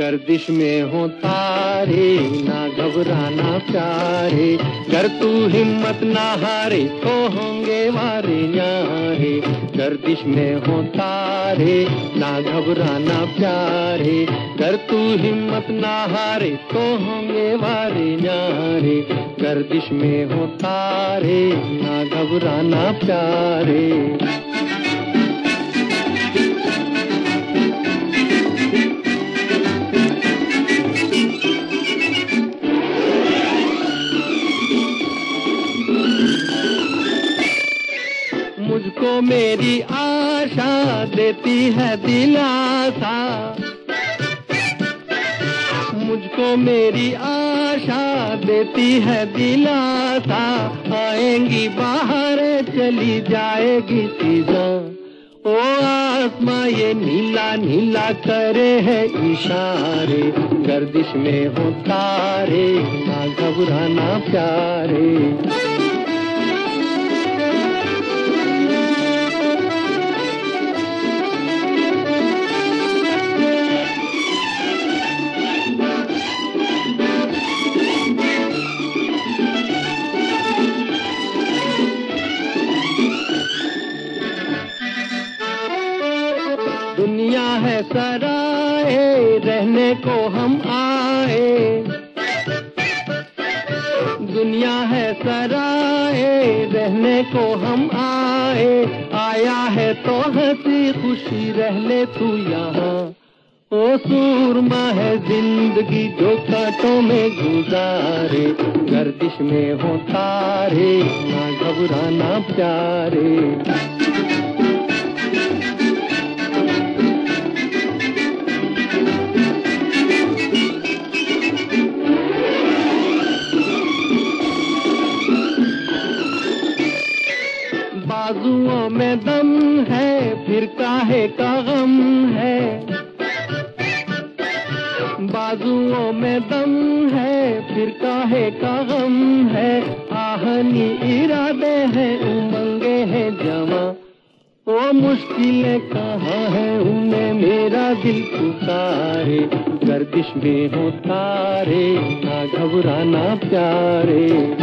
गर्दिश में हो तारे, ना घबराना प्यारे। कर तू हिम्मत ना हारे तो होंगे मारे न्यारे। गर्दिश में हो तारे, ना घबराना प्यारे। कर तू हिम्मत ना हारे तो होंगे मारे न्यारे। गर्दिश में हो तारे, ना घबराना प्यारे। मुझको मेरी आशा देती है दिलासा। मुझको मेरी आशा देती है दिलासा। आएँगी बाहर, चली जाएगी सीधा ओ आसमां ये नीला नीला करे है इशारे। गर्दिश में हो तारे, ना घबराना प्यारे। है सराए रहने को हम आए। दुनिया है सराए रहने को हम आए। आया है तो हँसी खुशी रह ले तू यहाँ। ओ सूरमा है ज़िंदगी जो कांटों में गुजारे, गर्दिश में हो तारे, ना घबराना प्यारे। फिर काहे का गम है? बाजुओं में दम है फिर काहे का गम है? आहनी इरादे हैं, उमंगे हैं जमा। वो मुश्किलें कहाँ है, उन्हें मेरा दिल पुकारे। गर्दिश में हो तारे, ना घबराना प्यारे।